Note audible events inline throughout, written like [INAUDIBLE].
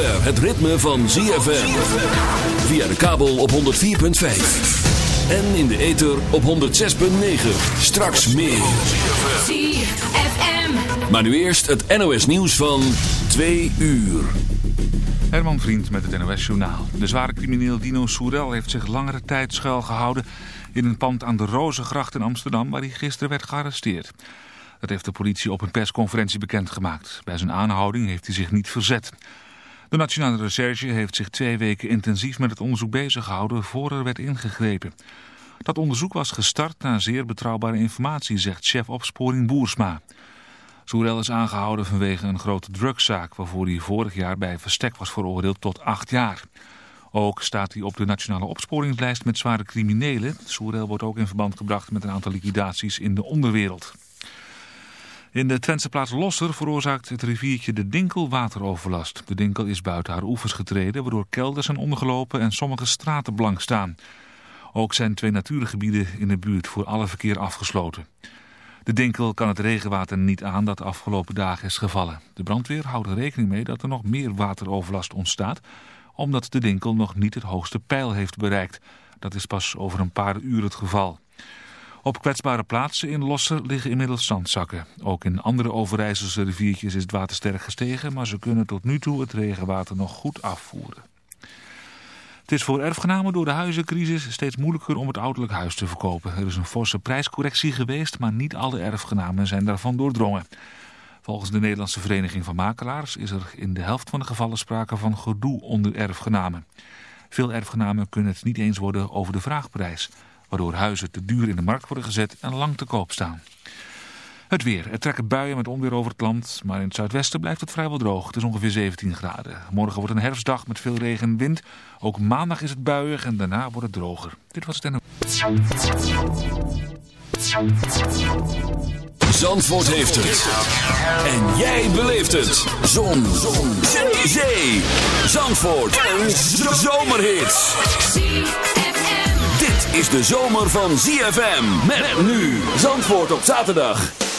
zover het ritme van ZFM. Via de kabel op 104.5. En in de ether op 106.9. Straks meer. ZFM. Maar nu eerst het NOS nieuws van 2 uur. Herman Vriend met het NOS Journaal. De zware crimineel Dino Soerel heeft zich langere tijd schuilgehouden... in een pand aan de Rozengracht in Amsterdam... waar hij gisteren werd gearresteerd. Dat heeft de politie op een persconferentie bekendgemaakt. Bij zijn aanhouding heeft hij zich niet verzet. De Nationale Recherche heeft zich twee weken intensief met het onderzoek bezig gehouden... voor er werd ingegrepen. Dat onderzoek was gestart na zeer betrouwbare informatie... zegt chef opsporing Boersma... Soerel is aangehouden vanwege een grote drugszaak waarvoor hij vorig jaar bij verstek was veroordeeld tot acht jaar. Ook staat hij op de nationale opsporingslijst met zware criminelen. Soerel wordt ook in verband gebracht met een aantal liquidaties in de onderwereld. In de Twentse plaats Losser veroorzaakt het riviertje de Dinkel wateroverlast. De Dinkel is buiten haar oevers getreden waardoor kelders zijn ondergelopen en sommige straten blank staan. Ook zijn twee natuurgebieden in de buurt voor alle verkeer afgesloten. De Dinkel kan het regenwater niet aan dat de afgelopen dagen is gevallen. De brandweer houdt er rekening mee dat er nog meer wateroverlast ontstaat... omdat de Dinkel nog niet het hoogste pijl heeft bereikt. Dat is pas over een paar uur het geval. Op kwetsbare plaatsen in Losser liggen inmiddels zandzakken. Ook in andere Overijsselse riviertjes is het water sterk gestegen... maar ze kunnen tot nu toe het regenwater nog goed afvoeren. Het is voor erfgenamen door de huizencrisis steeds moeilijker om het ouderlijk huis te verkopen. Er is een forse prijscorrectie geweest, maar niet alle erfgenamen zijn daarvan doordrongen. Volgens de Nederlandse Vereniging van Makelaars is er in de helft van de gevallen sprake van gedoe onder erfgenamen. Veel erfgenamen kunnen het niet eens worden over de vraagprijs, waardoor huizen te duur in de markt worden gezet en lang te koop staan. Het weer. Er trekken buien met onweer over het land, maar in het zuidwesten blijft het vrijwel droog. Het is ongeveer 17 graden. Morgen wordt een herfstdag met veel regen en wind. Ook maandag is het buiig en daarna wordt het droger. Dit was het Zandvoort heeft het. En jij beleeft het. Zon. Zon. Zee. Zandvoort. Een zomerhit. Is de zomer van ZFM. Met nu Zandvoort op zaterdag.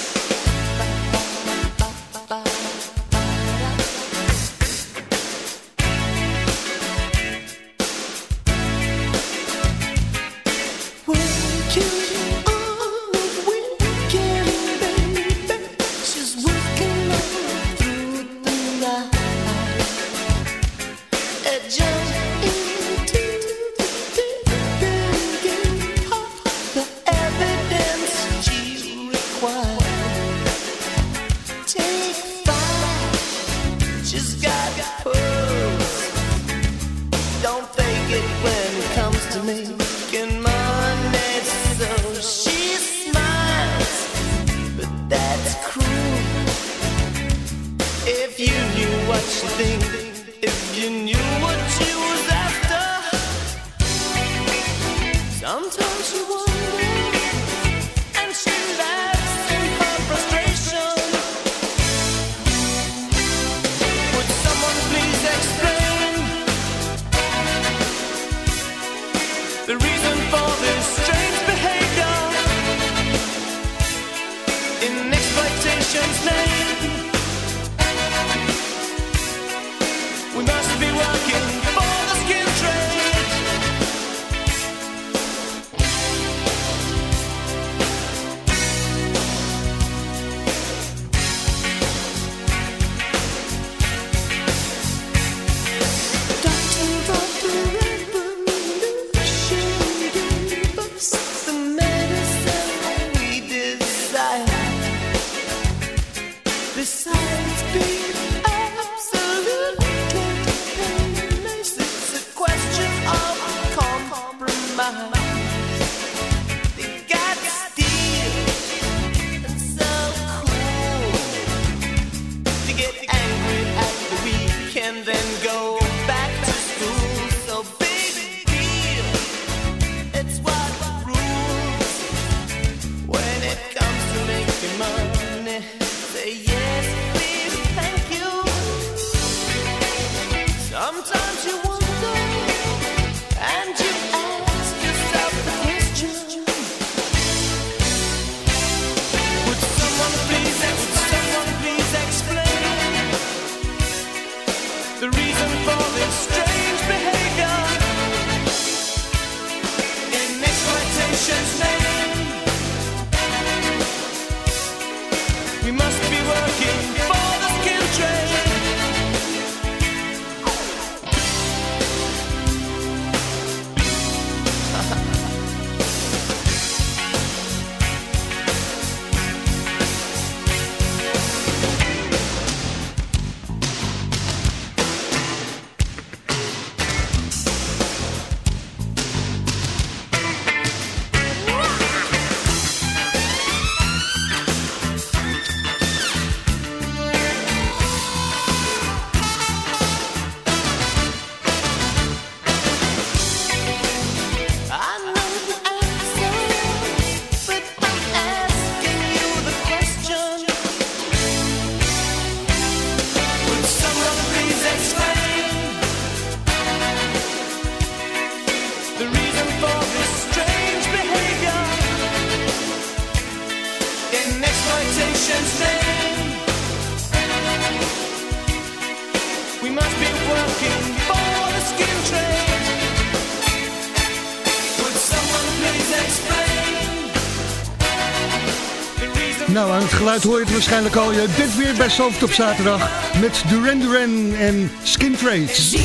Geluid hoor je het waarschijnlijk al. Je dit weer bij Soft op zaterdag met Duran Duran en Skin Trades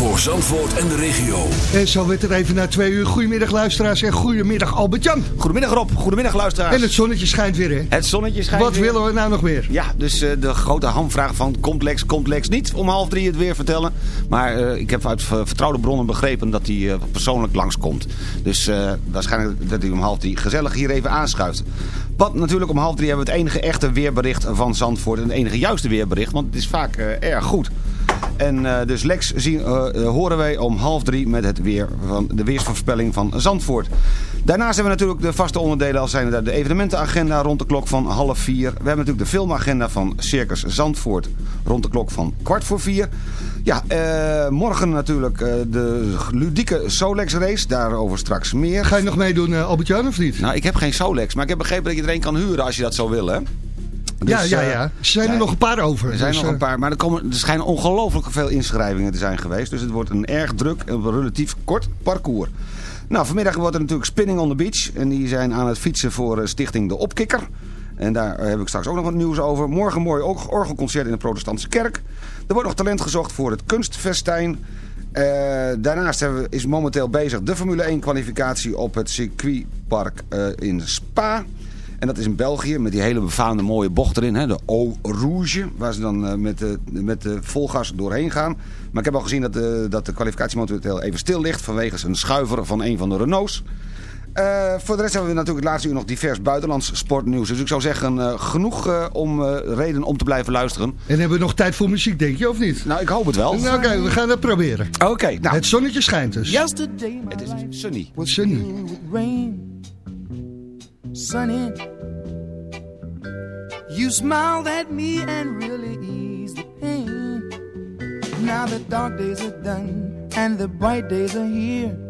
voor Zandvoort en de regio. En zo werd er even na twee uur. Goedemiddag luisteraars en goedemiddag Albert-Jan. Goedemiddag Rob, goedemiddag luisteraars. En het zonnetje schijnt weer hè? Het zonnetje schijnt Wat willen we nou nog meer? Ja, dus uh, de grote hamvraag van komt Lex, komt Lex niet om half drie het weer vertellen. Maar uh, ik heb uit vertrouwde bronnen begrepen dat hij uh, persoonlijk langskomt. Dus waarschijnlijk dat hij om half drie gezellig hier even aanschuift. Wat natuurlijk om half drie hebben we het enige echte weerbericht van Zandvoort. En het enige juiste weerbericht, want het is vaak erg goed. En uh, dus Lex zien, uh, horen wij om half drie met het weer van de weersvoorspelling van Zandvoort. Daarnaast hebben we natuurlijk de vaste onderdelen als zijn de evenementenagenda rond de klok van half vier. We hebben natuurlijk de filmagenda van Circus Zandvoort rond de klok van kwart voor vier. Ja, uh, morgen natuurlijk de ludieke Solex race, daarover straks meer. Ga je nog meedoen Albert-Jan of niet? Nou, ik heb geen Solex, maar ik heb begrepen dat je er een kan huren als je dat zou willen. Dus, ja, ja, ja. Er zijn ja, er nog een paar over. Er zijn dus, nog een paar, maar er, komen, er schijnen ongelooflijk veel inschrijvingen te zijn geweest. Dus het wordt een erg druk en relatief kort parcours. Nou, vanmiddag wordt er natuurlijk Spinning on the Beach. En die zijn aan het fietsen voor stichting De Opkikker. En daar heb ik straks ook nog wat nieuws over. Morgen mooi orgelconcert in de protestantse kerk. Er wordt nog talent gezocht voor het kunstfestijn. Uh, daarnaast we, is momenteel bezig de Formule 1 kwalificatie op het circuitpark uh, in Spa. En dat is in België met die hele befaamde mooie bocht erin. Hè, de Eau Rouge. Waar ze dan uh, met, de, met de volgas doorheen gaan. Maar ik heb al gezien dat de, dat de kwalificatie momenteel even stil ligt. Vanwege een schuiver van een van de Renaults. Uh, voor de rest hebben we natuurlijk het laatste uur nog divers buitenlands sportnieuws. Dus ik zou zeggen, uh, genoeg uh, om reden om te blijven luisteren. En hebben we nog tijd voor muziek, denk je, of niet? Nou, ik hoop het wel. Nou, Oké, okay, we gaan het proberen. Oké, okay, nou. Het zonnetje schijnt dus. Yesterday, het is sunny. Wat sunny. Sunny, you smiled at me and really eased the pain. Now the dark days are done and the bright days are here.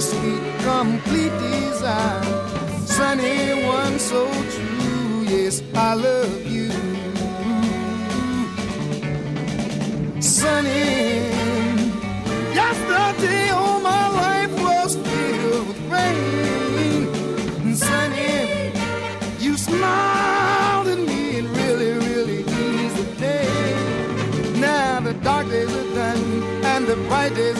Sweet, complete desire. Sunny one so true, yes, I love you. Sunny, yesterday all my life was filled with rain And sunny. You smiled at me and really, really eased the day. Now the dark days are done and the bright days.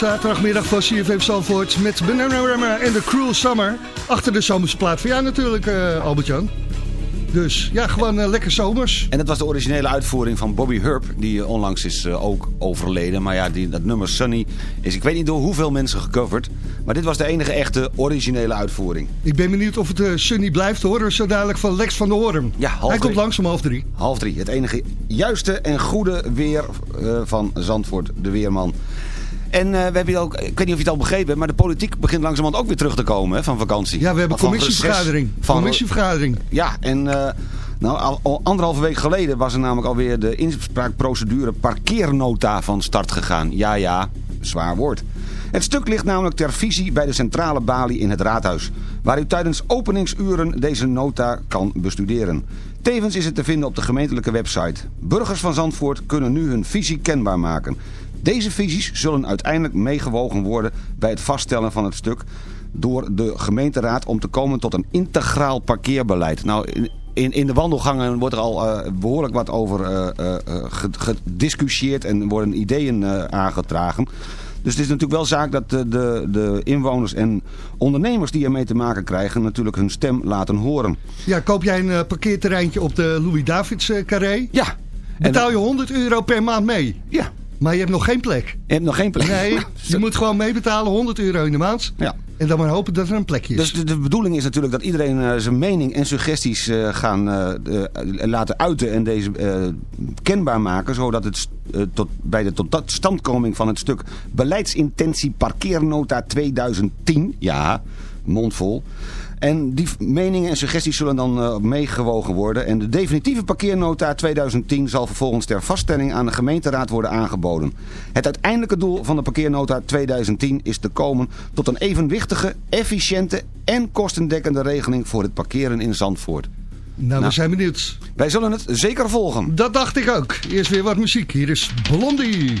zaterdagmiddag van CFM Zandvoort met Bananarama en de Cruel Summer. Achter de zomerse plaat van jou natuurlijk, uh, Albert-Jan. Dus ja, gewoon uh, lekker zomers. En dat was de originele uitvoering van Bobby Hurp, die onlangs is uh, ook overleden. Maar ja, die, dat nummer Sunny is, ik weet niet door hoeveel mensen gecoverd. Maar dit was de enige echte originele uitvoering. Ik ben benieuwd of het uh, Sunny blijft horen, zo dadelijk van Lex van der Hoorn. Ja, half Hij drie. komt langs om half drie. Half drie, het enige juiste en goede weer van Zandvoort, de weerman. En uh, we hebben ook, ik weet niet of je het al begrepen hebt, maar de politiek begint langzamerhand ook weer terug te komen hè, van vakantie. Ja, we hebben commissievergadering. Van, commissievergadering. Ja, en uh, nou, al, al, anderhalve week geleden was er namelijk alweer de inspraakprocedure parkeernota van start gegaan. Ja, ja, zwaar woord. Het stuk ligt namelijk ter visie bij de centrale balie in het raadhuis, waar u tijdens openingsuren deze nota kan bestuderen. Tevens is het te vinden op de gemeentelijke website. Burgers van Zandvoort kunnen nu hun visie kenbaar maken. Deze visies zullen uiteindelijk meegewogen worden bij het vaststellen van het stuk door de gemeenteraad om te komen tot een integraal parkeerbeleid. Nou, in, in de wandelgangen wordt er al uh, behoorlijk wat over uh, uh, gediscussieerd en worden ideeën aangedragen. Dus het is natuurlijk wel zaak dat de, de, de, inwoners en ondernemers die ermee te maken krijgen natuurlijk hun stem laten horen. Ja, koop jij een parkeerterreintje op de Louis-Davids carré? Ja. Betaal je 100 euro per maand mee? Ja. Maar je hebt nog geen plek. Je hebt nog geen plek. Nee, [LAUGHS] je moet gewoon meebetalen 100 euro in de maand. Ja. En dan maar hopen dat er een plekje is. Dus de, de bedoeling is natuurlijk dat iedereen uh, zijn mening en suggesties uh, gaan uh, laten uiten en deze kenbaar maken. Zodat het tot, bij de totstandkoming van het stuk beleidsintentie parkeernota 2010, ja, mondvol... En die meningen en suggesties zullen dan uh, meegewogen worden. En de definitieve parkeernota 2010 zal vervolgens ter vaststelling aan de gemeenteraad worden aangeboden. Het uiteindelijke doel van de parkeernota 2010 is te komen tot een evenwichtige, efficiënte en kostendekkende regeling voor het parkeren in Zandvoort. Nou, nou, we zijn benieuwd. Wij zullen het zeker volgen. Dat dacht ik ook. Eerst weer wat muziek. Hier is Blondie.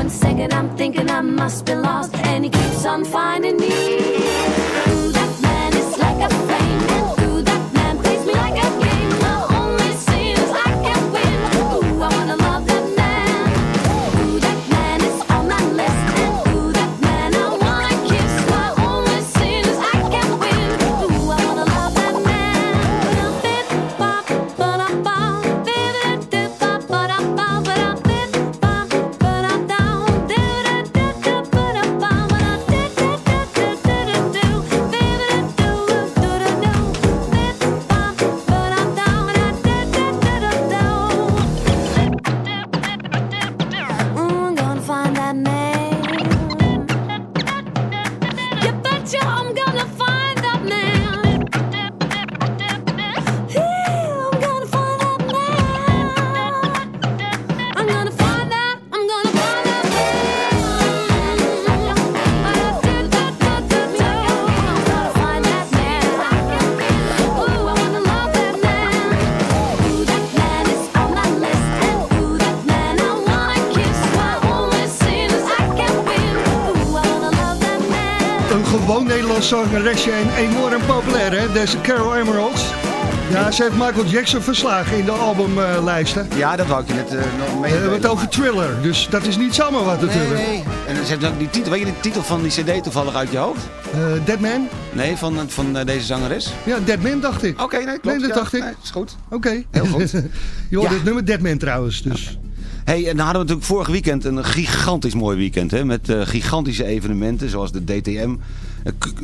One second I'm thinking I must be lost, and he keeps on finding me. een zangeresje en enorm populair, hè? Deze Carol Emeralds. Ja, ze heeft Michael Jackson verslagen in de albumlijsten. ja, dat wou ik je net uh, nog mee. Eh, we hebben het over Thriller, dus dat is niet zomaar wat natuurlijk. Nee. En ze heeft ook die titel, weet je de titel van die cd toevallig uit je hoofd? Uh, Dead Man? Nee, van, van deze zangeres. Ja, Dead Man dacht ik. Oké, nee, klopt. Nee, dat dacht ik. Nee, is goed. Oké. Heel goed. [LAUGHS] Joh, ja. dit nummer Dead Man trouwens, dus... Okay. Hey, en dan hadden we natuurlijk vorig weekend een gigantisch mooi weekend. Hè, met gigantische evenementen zoals de DTM.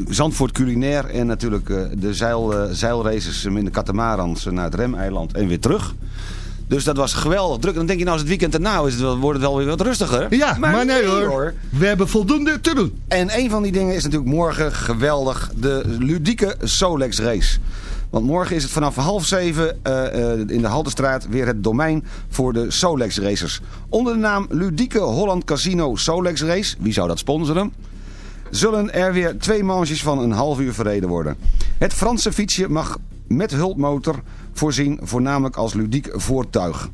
Zandvoort Culinair en natuurlijk eh, de zeil, eh, zeilraces in de catamarans naar het Remeiland en weer terug. Dus dat was geweldig druk. En dan denk je nou als het weekend erna is, wordt het wel weer wat rustiger. Ja, maar, nee, hoor. We hebben voldoende te doen. En een van die dingen is natuurlijk morgen geweldig. De ludieke Solex race. Want morgen is het vanaf half zeven eh, eh, in de Haltestraat weer het domein voor de Solex racers. Onder de naam Ludieke Holland Casino Solex Race. Wie zou dat sponsoren? Zullen er weer twee manches van een half uur verreden worden. Het Franse fietsje mag met hulpmotor voorzien, voornamelijk als ludiek voertuig.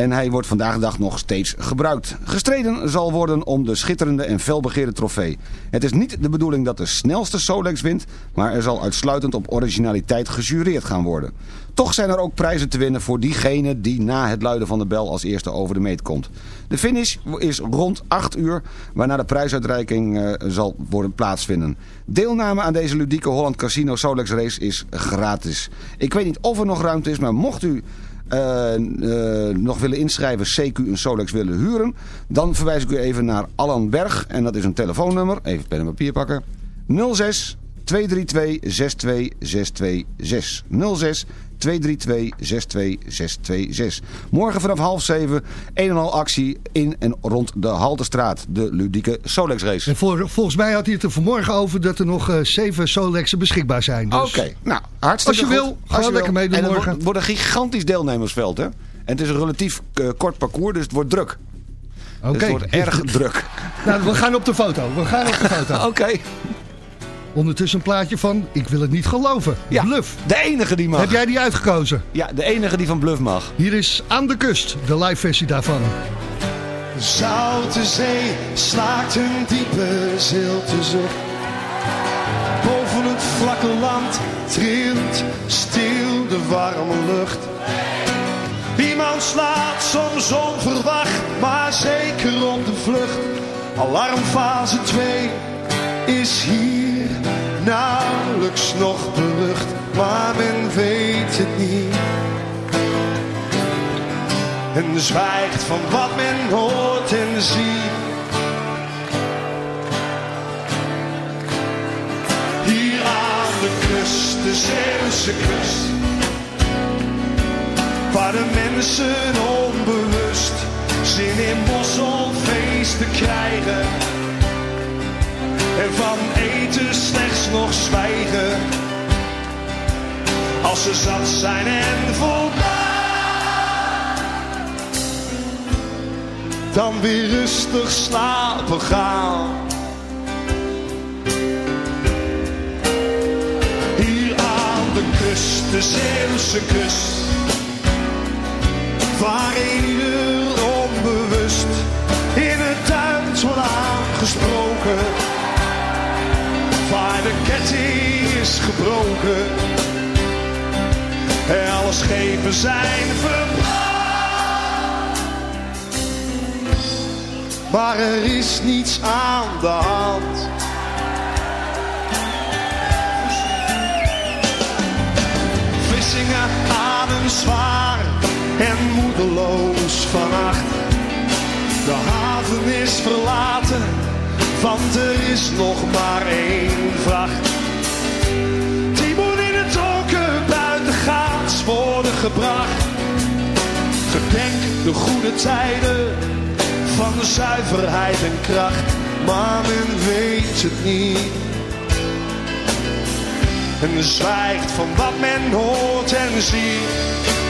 En hij wordt vandaag de dag nog steeds gebruikt. Gestreden zal worden om de schitterende en felbegeerde trofee. Het is niet de bedoeling dat de snelste Solex wint, maar er zal uitsluitend op originaliteit gejureerd gaan worden. Toch zijn er ook prijzen te winnen voor diegene die na het luiden van de bel als eerste over de meet komt. De finish is rond 8 uur, waarna de prijsuitreiking eh, zal worden plaatsvinden. Deelname aan deze ludieke Holland Casino Solex race is gratis. Ik weet niet of er nog ruimte is, maar mocht u eh, eh, nog willen inschrijven, CQ een Solex willen huren, dan verwijs ik u even naar Allan Berg. En dat is een telefoonnummer. Even pen en papier pakken. 06 232 62626. 06 232 62626. Morgen vanaf half zeven een en al actie in en rond de Haltestraat. De ludieke Solex race. En voor, volgens mij had hij het er vanmorgen over dat er nog eh, zeven Solexen beschikbaar zijn. Dus Oké, nou hartstikke Als je goed. wil, gewoon lekker meedoen En het morgen. wordt, wordt een gigantisch deelnemersveld, hè? En het is een relatief eh, kort parcours, dus het wordt druk. Oké. Dus het wordt erg [LAUGHS] druk. Nou, we gaan op de foto. We gaan op de foto. [LAUGHS] Oké. Ondertussen een plaatje van Ik wil het niet geloven. Ja, Bluff. de enige die mag. Heb jij die uitgekozen? Ja, de enige die van Bluff mag. Hier is Aan de Kust, de live versie daarvan. De zoute zee slaakt een diepe zilte zucht. Boven het vlakke land trilt stil de warme lucht. Iemand slaat soms onverwacht, maar zeker op de vlucht. Alarmfase 2 is hier nauwelijks nog berucht, maar men weet het niet. En zwijgt van wat men hoort en ziet. Hier aan de kust, de Zeeuwse kust. Waar de mensen onbewust zin in mosselfeesten krijgen. En van eten slechts nog zwijgen. Als ze zat zijn en voldaan. Dan weer rustig slapen gaan. Hier aan de kust, de Zeeuwse kust. Waar ieder ketting is gebroken. En alle schepen zijn verbrand. Maar er is niets aan de hand. Vlissingen ademen zwaar en moedeloos vannacht. De haven is verlaten, want er is nog maar één vracht. Die moet in het donker buitengaats worden gebracht. Gedenk de goede tijden van zuiverheid en kracht, maar men weet het niet. En zwijgt van wat men hoort en ziet.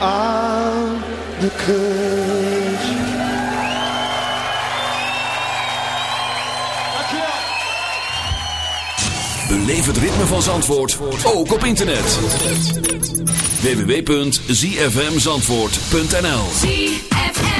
Aan de kust. Beleef het ritme van Zandvoort, ook op internet. www.zfmzandvoort.nl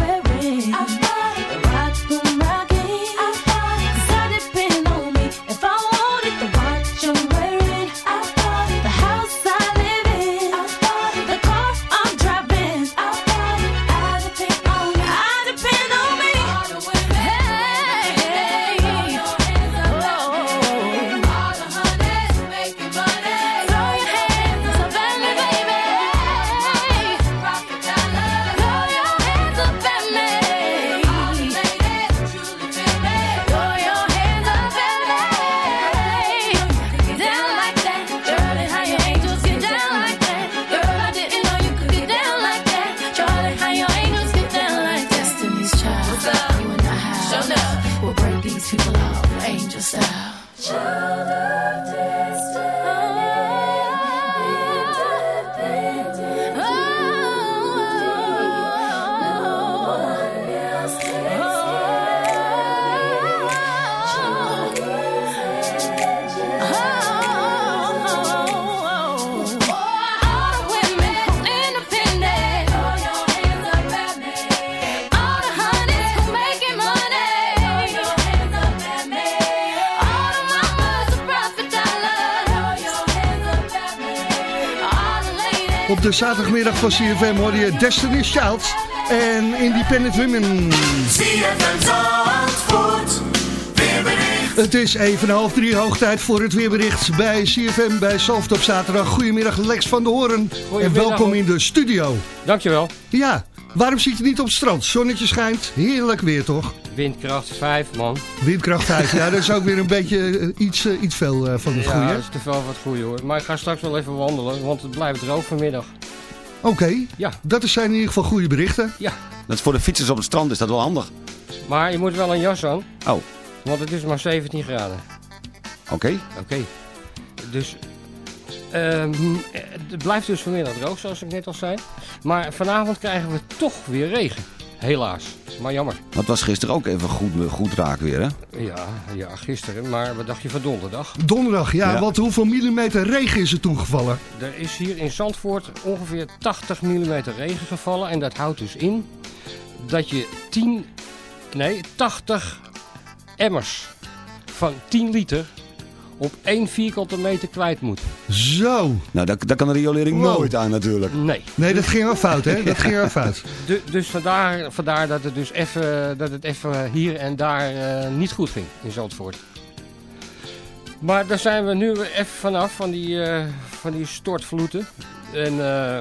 zaterdagmiddag van CFM hoorde je Destiny's Child en Independent Women. Zandvoort. Weerbericht. Het is even half drie hoog tijd voor het weerbericht bij CFM bij Soft op zaterdag. Goedemiddag Lex van de Hoorn en Goedemiddag, welkom hoor. in de studio. Dankjewel. Ja, waarom zit je niet op het strand? Zonnetje schijnt, heerlijk weer toch? Windkracht 5, man. Windkracht 5, ja dat is ook weer een [LAUGHS] beetje eh, iets, eh, iets veel eh, van het ja, goede. dat is te veel van het goede hoor. Maar ik ga straks wel even wandelen, want het blijft droog vanmiddag. Oké, Ja, dat zijn in ieder geval goede berichten. ja. Dat is voor de fietsers op het strand is dat wel handig. Maar je moet wel een jas aan, Oh, want het is maar 17 graden. oké. Oké. Dus ehm, het blijft dus vanmiddag droog, zoals ik net al zei. Maar vanavond krijgen we toch weer regen. Helaas. Maar jammer. Dat was gisteren ook even goed, goed raak weer, hè? Ja, ja, gisteren. Maar wat dacht je van donderdag? Donderdag, ja, Ja. want hoeveel millimeter regen is er toen gevallen? Er is hier in Zandvoort ongeveer 80 mm regen gevallen. En dat houdt dus in dat je 10, nee, 80 emmers van 10 liter op één vierkante meter kwijt moet. Zo. Nou, daar, daar kan de riolering Wow. nooit aan natuurlijk. Nee. Nee, dat ging wel fout, hè? Dat [LAUGHS] ging wel fout. Du- dus vandaar, vandaar dat het dus even, dat het even hier en daar eh, niet goed ging in Zandvoort. Maar daar zijn we nu even vanaf, van die, eh, van die stortvloeden. En eh,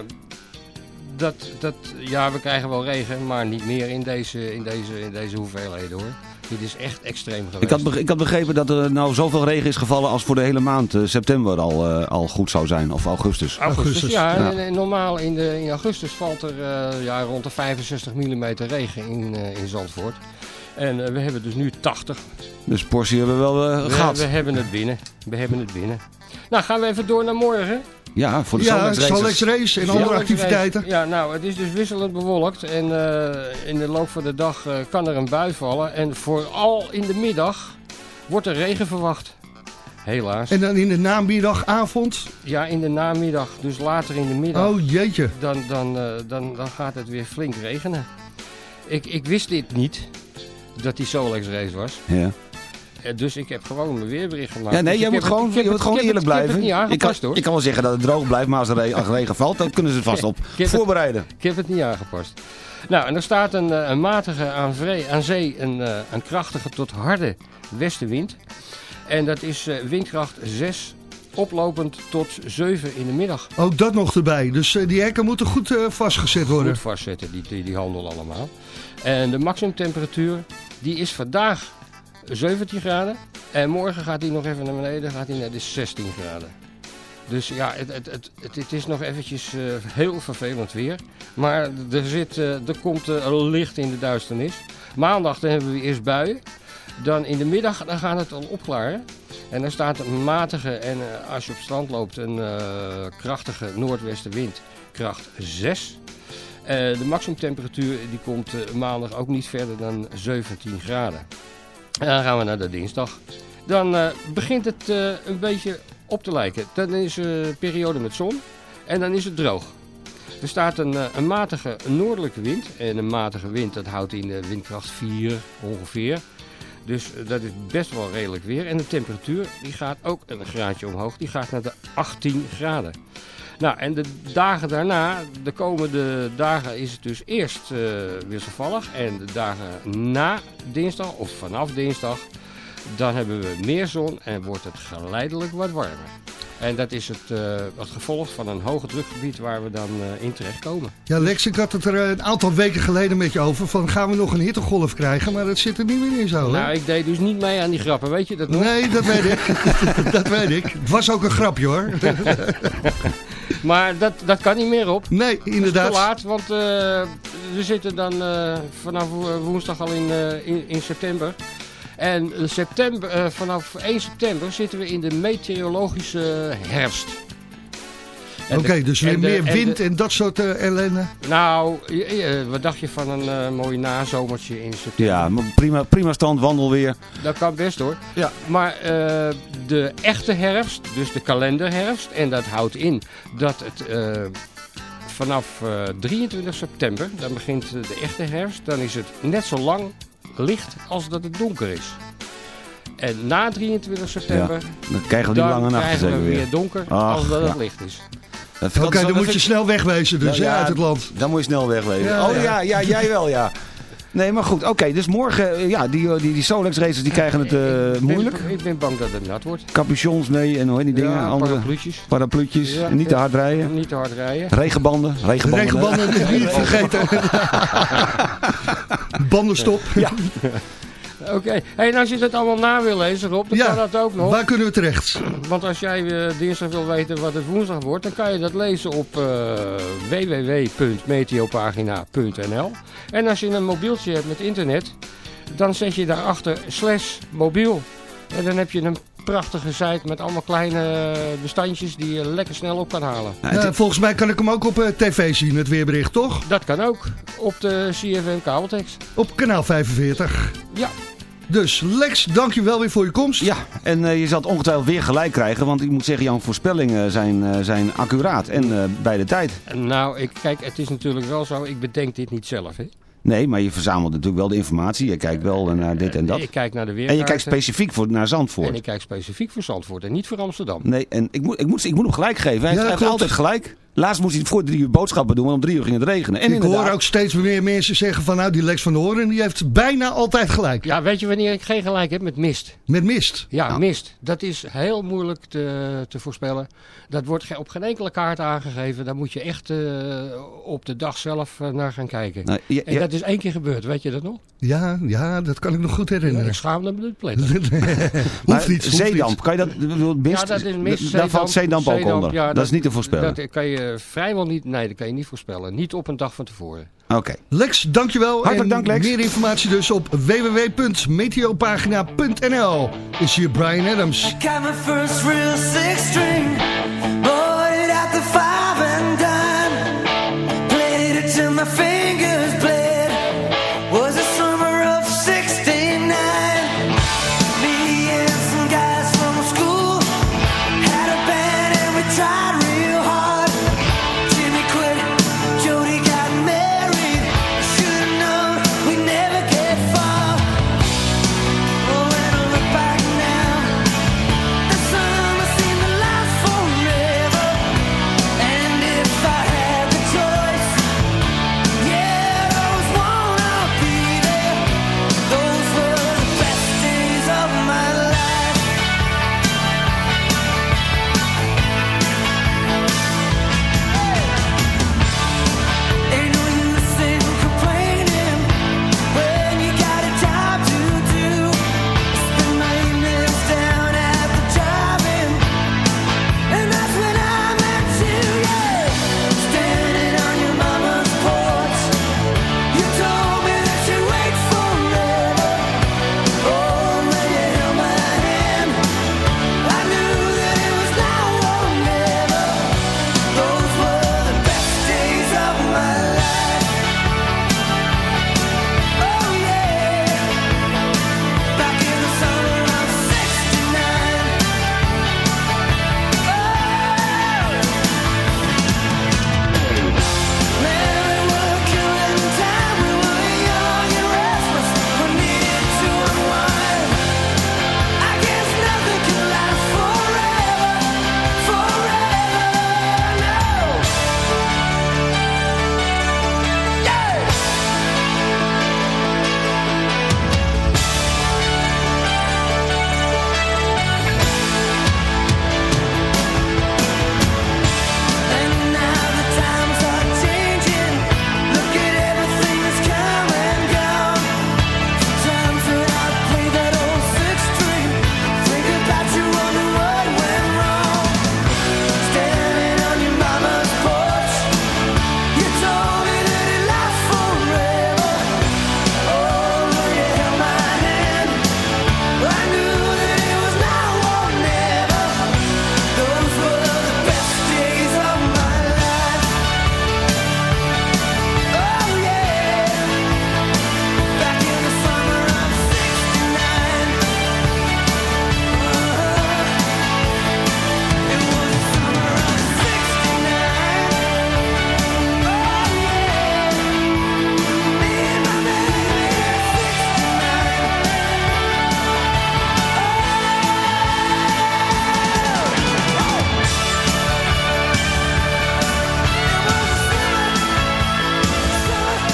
dat, dat, ja, we krijgen wel regen, maar niet meer in deze, in deze, in deze hoeveelheden hoor. Dit is echt extreem geweest. Ik had, ik had begrepen dat er nou zoveel regen is gevallen als voor de hele maand eh, september al, eh, al goed zou zijn. Of augustus. Augustus, Augustus, ja. ja. En, en normaal in, de, in augustus valt er eh, ja, rond de 65 mm regen in, eh, in Zandvoort. En eh, we hebben dus nu 80. Dus portie hebben we wel eh, We, gehad. we hebben het binnen. We hebben het binnen. Nou, gaan we even door naar morgen. Ja, voor de Ja. Solex Race en andere activiteiten. Ja, nou, het is dus wisselend bewolkt. En eh, in de loop van de dag eh, kan er een bui vallen. En vooral in de middag wordt er regen verwacht. Helaas. En dan in de namiddag, avond. Ja, in de namiddag. Dus later in de middag. Oh jeetje. dan, dan, eh, dan, dan gaat het weer flink regenen. Ik, ik wist dit niet, dat die Solex race was. Ja. Eh, Dus ik heb gewoon mijn weerbericht gemaakt. Ja, nee, Dus jij ik moet gewoon, het- je moet gewoon het- eerlijk het- blijven. Ik heb het niet ik, kan, aangepast hoor. ik kan wel zeggen dat het droog blijft, maar als er regen valt, dan kunnen ze het vast op voorbereiden. Ik heb het niet aangepast. Nou, en er staat een, eh, een matige aan, vree- aan zee, een, eh, een krachtige tot harde westenwind. En dat is eh, windkracht 6, oplopend tot 7 in de middag. Ook dat nog erbij. Dus die hekken moeten goed vastgezet worden. Goed vastzetten, die, die, die handel allemaal. En de maximumtemperatuur, die is vandaag 17 graden. En morgen gaat die nog even naar beneden, gaat die naar de 16 graden. Dus ja, het, het, het, het, is nog eventjes eh, heel vervelend weer. Maar er, zit, eh, er komt eh, licht in de duisternis. Maandag dan hebben we eerst buien. Dan in de middag dan gaat het al opklaren. En er staat een matige en als je op strand loopt een krachtige noordwestenwind. Kracht 6. Eh, de maximumtemperatuur die komt maandag ook niet verder dan 17 graden. Dan gaan we naar de dinsdag. Dan eh, begint het eh, een beetje op te lijken. Dan is er een periode met zon en dan is het droog. Er staat een, eh, een matige noordelijke wind. En een matige wind dat houdt in de windkracht 4 ongeveer. Dus eh, dat is best wel redelijk weer. En de temperatuur die gaat ook een graadje omhoog. Die gaat naar de 18 graden. Nou, en de dagen daarna, de komende dagen, is het dus eerst eh, wisselvallig. En de dagen na dinsdag, of vanaf dinsdag, dan hebben we meer zon en wordt het geleidelijk wat warmer. En dat is het, eh, het gevolg van een hoge drukgebied waar we dan eh, in terechtkomen. Ja, Lex, ik had het er een aantal weken geleden met je over. Van gaan we nog een hittegolf krijgen? Maar dat zit er niet meer in zo. hè? Nou, ik deed dus niet mee aan die grappen, weet je dat nog? Nee, dat weet ik. [LAUGHS] dat weet ik. Het was ook een grapje hoor. [LAUGHS] Maar dat, dat kan niet meer op. Nee, inderdaad. te laat, want eh, we zitten dan eh, vanaf wo- woensdag al in, eh, in, in september. En september, vanaf 1 september zitten we in de meteorologische herfst. Oké, dus weer en de- meer en wind de- en dat soort eh, ellende. nou, je- wat dacht je van een eh, mooi nazomertje in september? Ja, maar prima, prima stand, wandelweer. Dat kan best hoor. Ja. Maar eh, de echte herfst, dus de kalenderherfst, en dat houdt in dat het eh, vanaf eh, 23 september, dan begint eh, de echte herfst, dan is het net zo lang licht als dat het donker is. En na 23 september, Dan krijgen we die dan lange nachten krijgen we weer weer. donker Ach, als dat ja. het licht is. Oké, dan moet je snel wegwezen dus Ja, uit het land. Dan moet je snel wegwezen. Ja, oh ja. ja, ja, jij wel ja. Nee, maar goed. Oké, dus morgen, eh, ja, die, die, die Solex races die krijgen het eh, Ik ben- moeilijk. Ik ben bang dat het nat wordt. Capuchons mee en hoe heet die dingen? Ja, Andere parapluutjes. parapluutjes. Ja, niet te hard rijden. Niet te hard rijden. Regenbanden. Regenbanden. Regenbanden niet vergeten. [LAUGHS] Bandenstop. Ja. [LAUGHS] Oké, hey, en als je dat allemaal na wil lezen, Rob, dan Ja, kan dat ook nog. Waar kunnen we terecht? Want als jij eh, dinsdag wil weten wat het woensdag wordt, dan kan je dat lezen op eh, www.meteopagina.nl. En als je een mobieltje hebt met internet, dan zet je daarachter slash mobiel. En dan heb je een prachtige site met allemaal kleine bestandjes die je lekker snel op kan halen. Nou, het- Eh, volgens mij kan ik hem ook op eh, tv zien, het weerbericht, toch? Dat kan ook op de CFM kabeltekst. Op kanaal 45. Ja, Dus Lex, dankjewel weer voor je komst. Ja, en eh, je zal het ongetwijfeld weer gelijk krijgen. Want ik moet zeggen, jouw voorspellingen zijn, eh, zijn accuraat. En eh, bij de tijd. nou, ik, kijk, het is natuurlijk wel zo, ik bedenk dit niet zelf. Hè? Nee, maar je verzamelt natuurlijk wel de informatie. Je kijkt wel naar dit en dat. Ik kijk naar de En weerkaarten. je kijkt specifiek voor, naar En Zandvoort. ik kijk specifiek voor Zandvoort en niet voor Amsterdam. Nee, en ik moet, ik, moet, ik moet hem gelijk geven. Hij Ja, heeft altijd gelijk. Laatst moest hij voor drie uur boodschappen doen, want om drie uur ging het regenen. En ik inderdaad, hoor ook steeds meer mensen zeggen van nou die Lex van de Hoorn die heeft bijna altijd gelijk. Ja, weet je wanneer ik geen gelijk heb? Met mist. Met mist. Ja, mist. Dat is heel moeilijk te, te voorspellen. Dat wordt op geen enkele kaart aangegeven. Daar moet je echt eh, op de dag zelf eh, naar gaan kijken. Nou, je- en dat is één keer gebeurd, weet je dat nog? Ja, ja, dat kan ik nog goed Ja, herinneren. ik schaamde me het [LAUGHS] pletter. hoeft niet, hoeft zeedamp, niet. kan je dat... Mist, ja, dat is mist. Daar valt zeedamp ook onder. ja, dat, is niet te voorspellen. Dat kan je vrijwel niet, nee, dat kan je niet voorspellen. Niet op een dag van tevoren. Oké. Lex, dankjewel. Hartelijk en dank, Lex. meer informatie dus op www.meteopagina.nl is hier Brian Adams. I got my first real six string, bought it at the five and dime. Played it till my fingers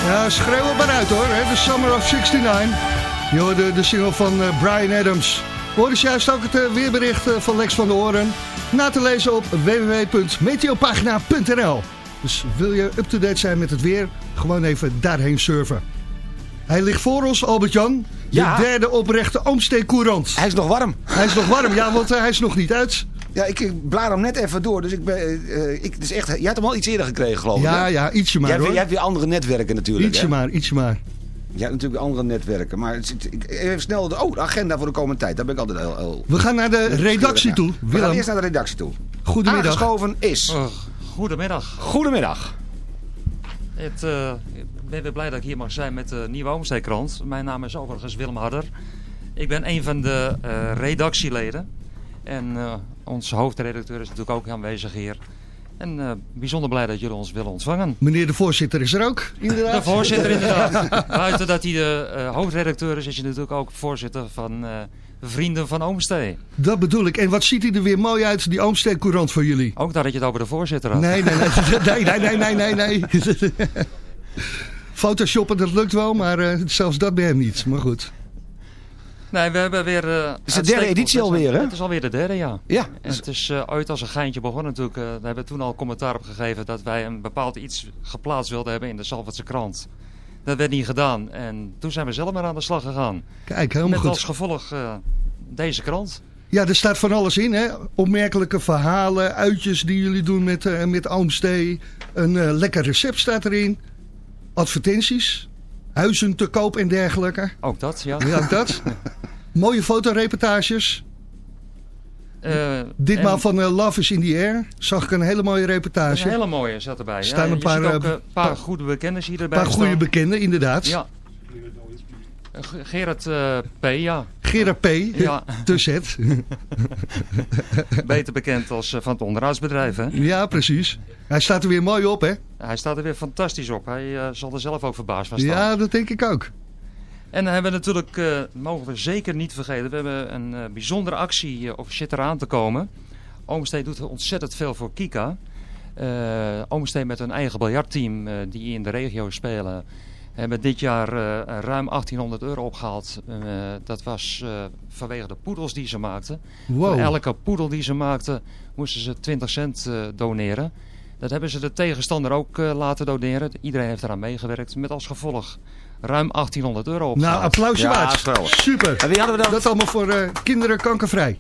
Ja, schreeuw maar uit hoor, hè? de Summer of 69. Je hoorde de single van eh, Brian Adams. Hoor is juist ook het eh, weerbericht eh, van Lex van de Oren. Na te lezen op www.meteopagina.nl Dus wil je up-to-date zijn met het weer, gewoon even daarheen surfen. Hij ligt voor ons, Albert-Jan. De Ja. derde oprechte Oomstee-courant. Hij is nog warm. Hij is nog warm, ja, want hij is nog niet uit. Ja, ik, ik blaar hem net even door. Dus ik ben, eh, ik, dus echt, jij hebt hem al iets eerder gekregen, geloof ik. Ja, hè? ja, ietsje maar jij, hebt, hoor. jij hebt weer andere netwerken natuurlijk. Ietsje hè? maar, ietsje maar. Je hebt natuurlijk andere netwerken. Maar even snel de, oh, de agenda voor de komende tijd. Daar ben ik altijd heel... heel We gaan naar de redactie Ja. toe. We gaan Willem, eerst naar de redactie toe. goedemiddag. Aangeschoven is... Goedemiddag. Goedemiddag. Het, eh, ik ben weer blij dat ik hier mag zijn met de Nieuwe Oomsteekrant. Mijn naam is overigens Willem Harder. Ik ben een van de eh, redactieleden. En eh, onze hoofdredacteur is natuurlijk ook aanwezig hier. En eh, bijzonder blij dat jullie ons willen ontvangen. Meneer de voorzitter is er ook, inderdaad. De voorzitter inderdaad. [LAUGHS] Buiten dat hij de eh, hoofdredacteur is, is hij natuurlijk ook voorzitter van Vrienden van Oomstee. Dat bedoel ik. En wat ziet hij er weer mooi uit, die Oomsteen Courant voor jullie? Ook dat je het over de voorzitter had. Nee, nee, nee, nee, nee, nee, nee. [LAUGHS] Photoshoppen, dat lukt wel, maar zelfs dat bij hem niet. Maar goed. Nee, we hebben weer... eh, is de derde editie alweer, hè? Het is alweer de derde, ja. Ja, En het is eh, ooit als een geintje begonnen natuurlijk. eh, daar hebben we toen al commentaar op gegeven dat wij een bepaald iets geplaatst wilden hebben in de Salvatse krant. Dat werd niet gedaan. En toen zijn we zelf maar aan de slag gegaan. Kijk, helemaal Met goed. als gevolg deze krant. Ja, er staat van alles in, hè. Opmerkelijke verhalen, uitjes die jullie doen met, met Oomstee. Een lekker recept staat erin. Advertenties. Huizen te koop en dergelijke. Ook dat, ja. Ja, ook dat. [LAUGHS] Mooie fotoreportages. Eh, Ditmaal en van eh, Love is in the Air. Zag ik een hele mooie Een reportage. hele mooie zat erbij. Staan ja, een paar, ook eh, een paar pa- goede bekenden hier Een paar goede staan. bekenden, inderdaad. Ja. Ge- Gerard eh, P, ja. Gerard P. Ja. [LAUGHS] Te zet. [LAUGHS] Beter bekend als eh, van het onderhoudsbedrijf, hè. ja, precies. Hij staat er weer mooi op, hè? Hij staat er weer fantastisch op. Hij eh, zal er zelf ook verbaasd van staan. Ja, dat denk ik ook. En dan hebben we natuurlijk, mogen we zeker niet vergeten, we hebben een bijzondere actie, of zit eraan te komen. Oomstee doet ontzettend veel voor Kika. Oomstee met een eigen biljartteam die in de regio spelen, hebben dit jaar eh, ruim 1800 euro opgehaald. Eh, dat was eh, vanwege de poedels die ze maakten. Voor elke poedel die ze maakten moesten ze 20 cent eh, doneren. Dat hebben ze de tegenstander ook eh, laten doneren. Iedereen heeft eraan meegewerkt. Met als gevolg ruim 1800 euro opgehaald. Nou, applausje waard. Super. En wie hadden we dan? Dat allemaal voor eh, kinderen kankervrij.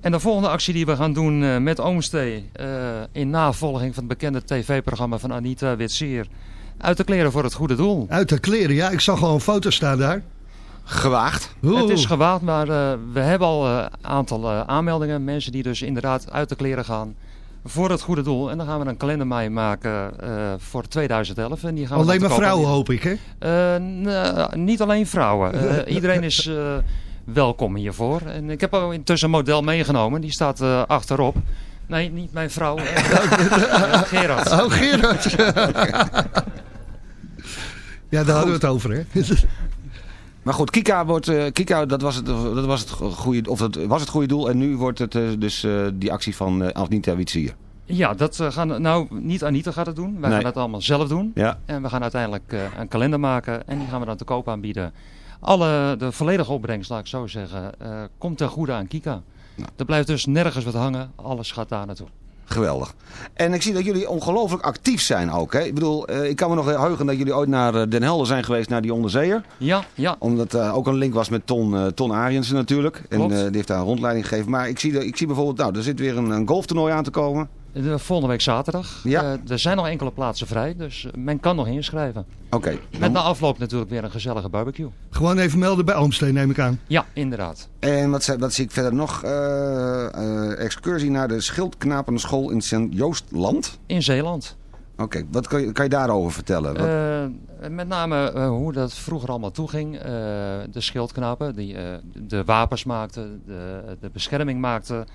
En de volgende actie die we gaan doen eh, met Oomstee... eh, in navolging van het bekende tv-programma van Anita Witsier... uit de kleren voor het goede doel. Uit de kleren, ja. Ik zag gewoon foto's staan daar. Gewaagd. Oeh. Het is gewaagd, maar eh, we hebben al een aantal eh, aanmeldingen. Mensen die dus inderdaad uit de kleren gaan voor het goede doel. En dan gaan we een kalendermei maken eh, voor 2011. En die gaan we Alleen maar vrouwen, hoop ik, hè? Eh, niet alleen vrouwen. Eh, [LAUGHS] iedereen is eh, welkom hiervoor. En ik heb ook intussen een model meegenomen. Die staat eh, achterop. Nee, niet mijn vrouw. eh, [LAUGHS] eh, Gerard. Oh, Gerard. [LAUGHS] ja, daar hadden we het over, hè? Maar goed, Kika, wordt, eh, Kika dat, was het, dat was het goede, of dat was het goede doel. En nu wordt het eh, dus eh, die actie van eh Anita Witsier. Ja, dat gaan nou niet Anita gaat het doen. Wij Nee. gaan dat allemaal zelf doen. Ja. En we gaan uiteindelijk eh, een kalender maken. En die gaan we dan te koop aanbieden. Alle, de volledige opbrengst, laat ik zo zeggen, eh, komt ten goede aan Kika. Er blijft dus nergens wat hangen. Alles gaat daar naartoe. Geweldig. En ik zie dat jullie ongelooflijk actief zijn ook. Hè? Ik bedoel, eh, ik kan me nog heugen dat jullie ooit naar eh, Den Helder zijn geweest, naar die onderzeeër. Ja, ja. Omdat er ook een link was met Ton, eh Ton Ariensen natuurlijk. En die heeft daar een rondleiding gegeven. Maar ik zie, ik zie bijvoorbeeld, nou, er zit weer een, een golftoernooi aan te komen. De volgende week zaterdag. Ja. Eh, er zijn nog enkele plaatsen vrij, dus eh, men kan nog inschrijven. Oké. Met na afloop natuurlijk weer een gezellige barbecue. Gewoon even melden bij Oomsteen, neem ik aan. Ja, inderdaad. En wat, wat zie ik verder nog? Eh, eh, excursie naar de Schildknapende School in Sint-Joostland. In Zeeland. Oké, wat kan je, kan je daarover vertellen? Wat- Eh, met name eh, hoe dat vroeger allemaal toeging. Eh, de schildknapen die eh, de wapens maakten, de, de bescherming maakten.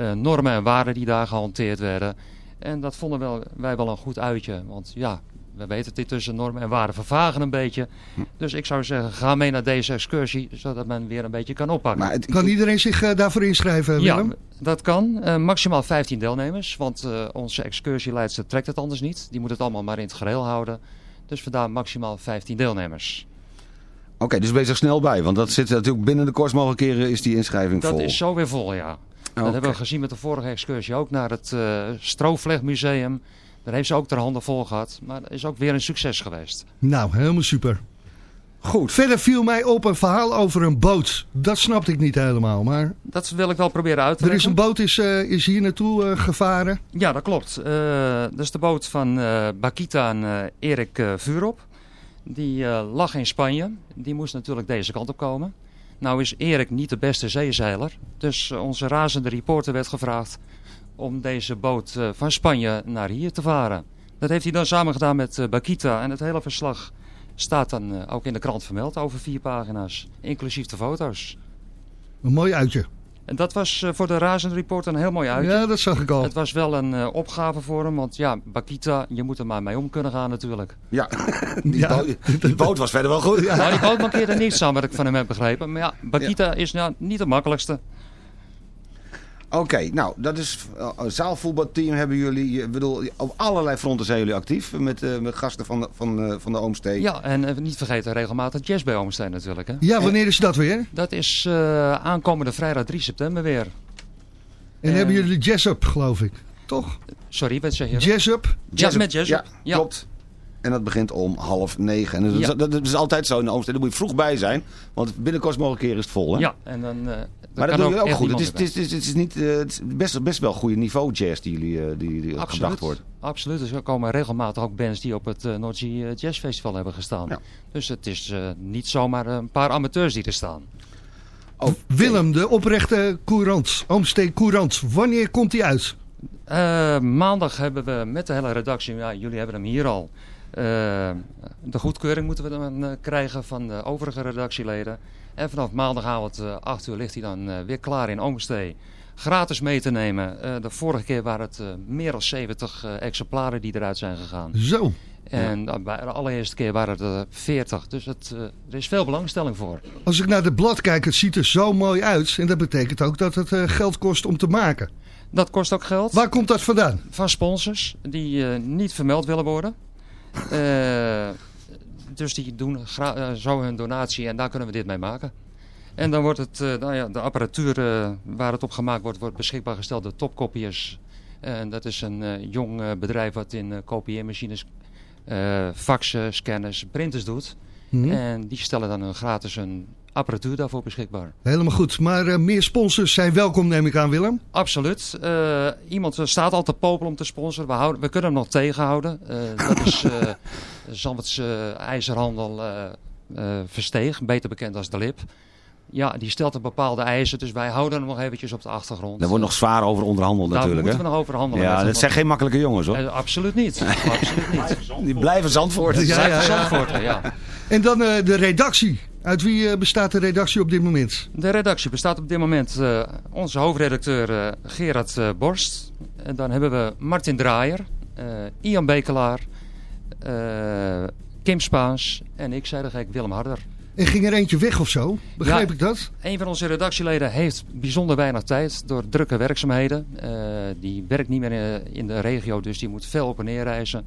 Eh, normen en waarden die daar gehanteerd werden. En dat vonden wel, wij wel een goed uitje. Want ja, we weten dit tussen normen en waarden vervagen een beetje. Dus ik zou zeggen, ga mee naar deze excursie. Zodat men weer een beetje kan oppakken. maar Kan iedereen zich eh, daarvoor inschrijven, Ja, Willem? dat kan. Eh, maximaal 15 deelnemers. Want onze excursieleidster trekt het anders niet. Die moet het allemaal maar in het gereel houden. Dus vandaar maximaal 15 deelnemers. Oké, dus wees er snel bij. Want dat zit natuurlijk binnen de kortst mogelijke keren is die inschrijving Dat vol. is zo weer vol, ja. Dat Oké. hebben we gezien met de vorige excursie ook naar het eh Stroofvlegmuseum. Daar heeft ze ook ter handen vol gehad. Maar dat is ook weer een succes geweest. Nou, helemaal super. Goed. Verder viel mij op een verhaal over een boot. Dat snapte ik niet helemaal, maar Dat wil ik wel proberen uit te er is een leggen. boot is, eh, is hier naartoe eh, gevaren. Ja, dat klopt. Dat is de boot van Bakita en Erik Vuurop. Die lag in Spanje. Die moest natuurlijk deze kant op komen. Nou is Erik niet de beste zeezeiler. Dus eh, onze razende reporter werd gevraagd om deze boot eh, van Spanje naar hier te varen. Dat heeft hij dan samen gedaan met eh, Bakita. En het hele verslag staat dan ook in de krant vermeld over vier pagina's. Inclusief de foto's. Een mooi uitje. En dat was eh, voor de Razend Report een heel mooi uitje. Ja, dat zag ik al. Het was wel een eh, opgave voor hem, want ja, Bakita, je moet er maar mee om kunnen gaan natuurlijk. Ja, [LAUGHS] die, Ja. boot, die boot was verder wel goed. Nou, die boot mankeerde niets aan wat ik van hem heb begrepen. Maar ja, Bakita is nou niet de makkelijkste. Oké, nou, dat is uh, een zaalvoetbalteam hebben jullie. Je bedoel, op allerlei fronten zijn jullie actief met, eh, met gasten van de, van, eh, van de Oomstee. Ja, en eh, niet vergeten regelmatig jazz bij Oomsteen natuurlijk. Hè. Ja, wanneer is dat weer? Dat is eh, aankomende vrijdag 3 september weer. En Eh, hebben jullie Jazz Up, geloof ik. Toch? Sorry, wat zeg je? Jazz Up? Jazz met jazz. Ja, Ja. klopt. En dat begint om half negen. En dat, is, Ja. dat is altijd zo in de Oomstee. Daar moet je vroeg bij zijn. Want binnenkort mogelijk keer is het vol, hè? Ja, en dan... Maar dat doen jullie ook goed. Het is, het is, het is, het is niet, eh, het is best, best wel goede niveau jazz die jullie eh, die, die gebracht wordt. Absoluut. Dus er komen regelmatig ook bands die op het uh, Noordzee Jazz Festival hebben gestaan. Ja. Dus het is eh, niet zomaar een paar amateurs die er staan. Oh, Willem, de oprechte courant. Oomstee Courant. Wanneer komt die uit? Eh, maandag hebben we met de hele redactie, ja, jullie hebben hem hier al. de goedkeuring moeten we dan krijgen van de overige redactieleden. En vanaf maandagavond eh 8 uur ligt hij dan eh, weer klaar in Oomstee. Gratis mee te nemen. Eh, de vorige keer waren het eh, meer dan 70 eh, exemplaren die eruit zijn gegaan. Zo. En bij de allereerste keer waren het er 40. Dus het, eh, er is veel belangstelling voor. Als ik naar het blad kijk, het ziet er zo mooi uit. En dat betekent ook dat het eh, geld kost om te maken. Dat kost ook geld. Waar komt dat vandaan? Van sponsors die eh, niet vermeld willen worden. Eh, dus die doen eh, zo hun donatie en daar kunnen we dit mee maken. En dan wordt het, eh, nou ja, de apparatuur eh, waar het op gemaakt wordt, wordt beschikbaar gesteld door Topcopiers. En dat is een jong bedrijf wat in kopieermachines, faxen, scanners, printers doet. Hm? En die stellen dan een gratis een apparatuur daarvoor beschikbaar. Helemaal goed. Maar meer sponsors zijn welkom, neem ik aan, Willem. Absoluut. Iemand staat al te popelen om te sponsoren. We, houden, we kunnen hem nog tegenhouden. Dat is [LAUGHS] Zandvoortse ijzerhandel eh eh, Versteeg, beter bekend als De Lip. Ja, die stelt een bepaalde eisen, dus wij houden hem nog eventjes op de achtergrond. Daar wordt nog zwaar over onderhandeld Daar natuurlijk, moeten hè? we nog over handelen. Ja, dat zijn geen makkelijke jongens, hoor. Eh, absoluut niet. [LAUGHS] absoluut niet. Die blijven Zandvoort. Ja, Zijn ja, ja. En dan eh, de redactie. Uit wie eh, bestaat de redactie op dit moment? De redactie bestaat op dit moment uh, onze hoofdredacteur uh, Gerard uh, Borst. En dan hebben we Martin Draaier, uh, Ian Bekelaar, Kim Spaans en ik, zei de gek, Willem Harder. En ging er eentje weg of zo? Begrijp Ja, ik dat? Een van onze redactieleden heeft bijzonder weinig tijd door drukke werkzaamheden. Uh, die werkt niet meer in de regio, dus die moet veel op en neer reizen.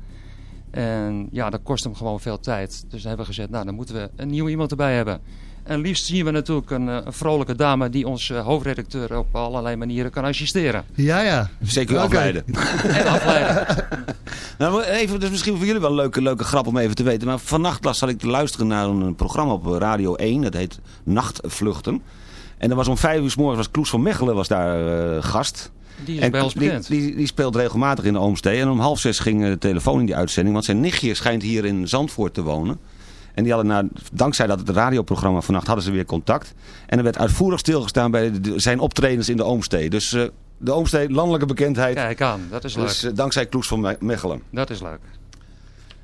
En ja, dat kost hem gewoon veel tijd. Dus dan hebben we gezegd, nou dan moeten we een nieuw iemand erbij hebben. En liefst zien we natuurlijk een, eh, een vrolijke dame die ons uh, hoofdredacteur op allerlei manieren kan assisteren. Ja, ja. Zeker Oké. afleiden. [LAUGHS] En afleiden. [LAUGHS] Nou, even, dus misschien voor jullie wel een leuke, leuke grap om even te weten. Maar vannacht las, zat ik te luisteren naar een programma op Radio 1. Dat heet Nachtvluchten. En er was om vijf uur s morgens was Kloes van Mechelen was daar eh, gast. Die is En bij ons die, bekend. die, die speelt regelmatig in de Oomstee. En om half zes ging eh, de telefoon in die uitzending. Want zijn nichtje schijnt hier in Zandvoort te wonen. En die hadden na, dankzij dat het radioprogramma vannacht hadden ze weer contact. En er werd uitvoerig stilgestaan bij de- zijn optredens in de Oomstee. Dus eh, de Oomstee, landelijke bekendheid. Kijk aan, dat is leuk. dus dankzij Kloes van Me- Mechelen. Dat is leuk.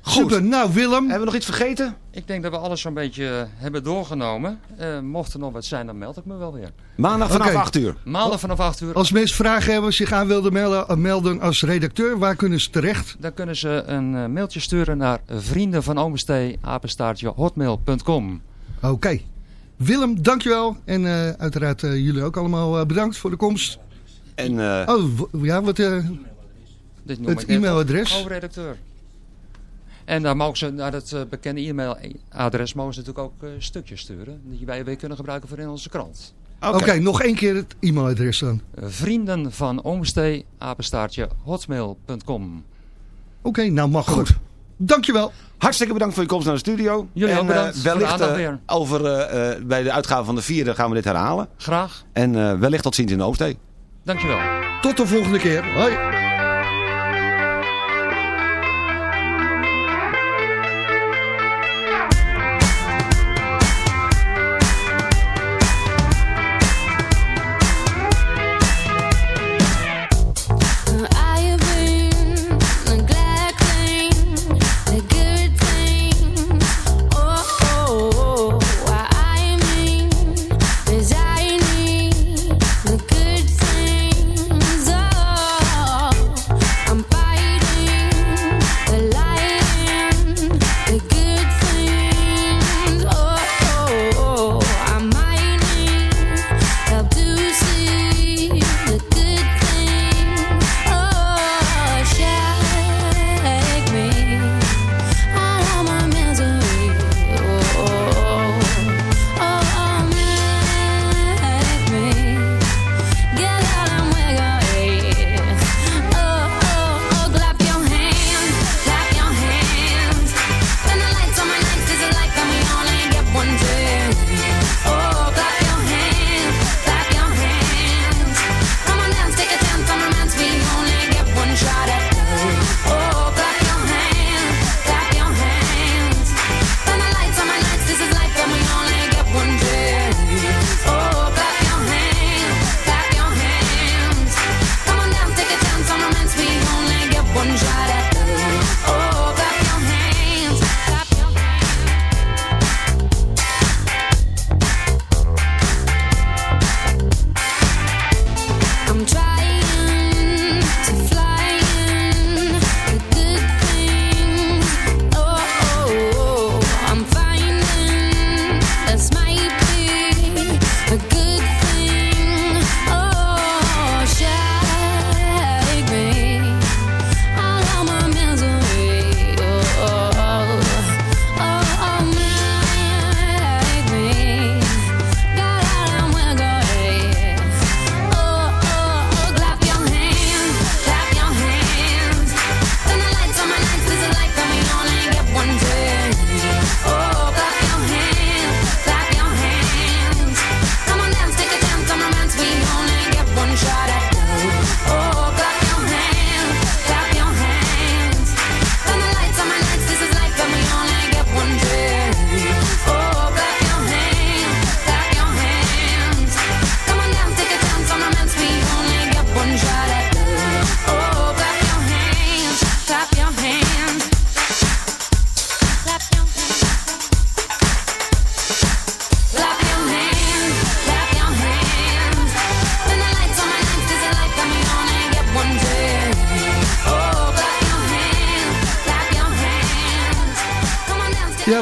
Super. Nou, Willem. Hebben we nog iets vergeten? Ik denk dat we alles zo'n beetje eh, hebben doorgenomen. Eh, mocht er nog wat zijn, dan meld ik me wel weer. Maandag vanaf Oké. 8 uur. Maandag vanaf 8 uur. Als mensen vragen hebben, zich aan wilden melden, eh, melden als redacteur, waar kunnen ze terecht? Dan kunnen ze een eh, mailtje sturen naar vrienden van. Oké. Willem, dankjewel. En eh, uiteraard jullie ook allemaal eh, bedankt voor de komst. En eh, Oh, ja, wat... eh, Dit noem Het net e-mailadres? op. Hoofdredacteur. En daar mogen ze naar het eh, bekende e-mailadres mogen ze natuurlijk ook eh, stukjes sturen. Die wij weer kunnen gebruiken voor in onze krant. Oké, nog één keer het e-mailadres dan. Eh, vrienden van Omenstee, apenstaartje hotmail.com. Oké, nou mag Goed. goed. Dankjewel. hartstikke bedankt voor je komst naar de studio. Jullie en ook bedankt eh, voor de wellicht over, bij de uitgave van de vierde gaan we dit herhalen. Graag. En eh, wellicht tot ziens in de Oomstee. Dankjewel. Tot de volgende keer. Hoi.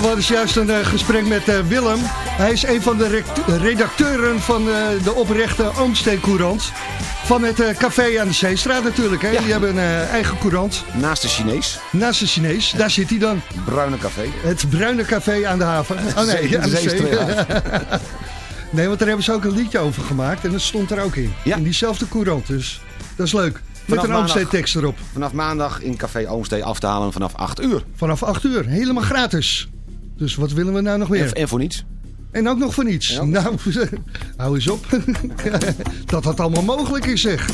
Hadden juist een eh, gesprek met eh, Willem. Hij is een van de redacteuren van eh, de oprechte Oomsteen Courant. Van het café aan de Zeestraat natuurlijk. Hè? Ja. Die hebben een eigen courant. Naast de Chinees, Naast de Chinees, daar zit hij dan. Bruine Café. Het Bruine Café aan de haven. [LAUGHS] Oh nee, Zee- aan de zee. Zeestraat. [LAUGHS] Nee, want daar hebben ze ook een liedje over gemaakt. En dat stond er ook in. Ja. In diezelfde courant. Dus dat is leuk. Met Vanaf een maandag. Oomsteen tekst erop. Vanaf maandag in Café Oomstee af te halen vanaf 8 uur. Vanaf 8 uur. Helemaal gratis. Dus wat willen we nou nog meer? En, en voor niets. En ook nog voor niets. Ja. Nou, [LAUGHS] hou eens op. [LAUGHS] dat dat allemaal mogelijk is, zeg.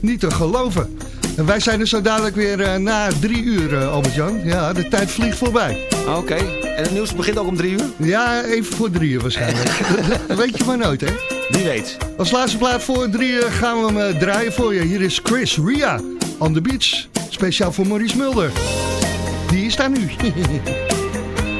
Niet te geloven. En wij zijn er zo dadelijk weer eh, na drie uur, eh, Albert-Jan. Ja, de tijd vliegt voorbij. Oké. En het nieuws begint ook om 3 uur? Ja, even voor drie uur waarschijnlijk. [LAUGHS] Dat weet je maar nooit, hè? Wie weet. Als laatste plaat voor drie uur gaan we hem eh, draaien voor je. Hier is Chris Ria on the beach. Speciaal voor Maurice Mulder. Die is daar nu.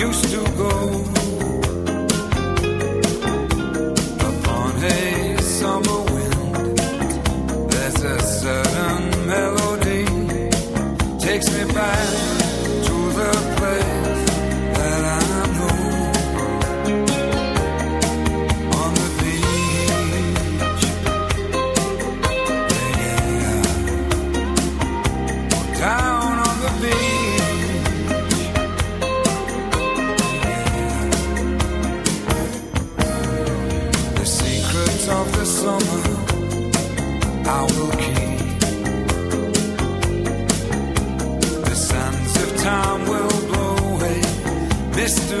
used to go. Upon a summer wind, there's a certain melody takes me back used to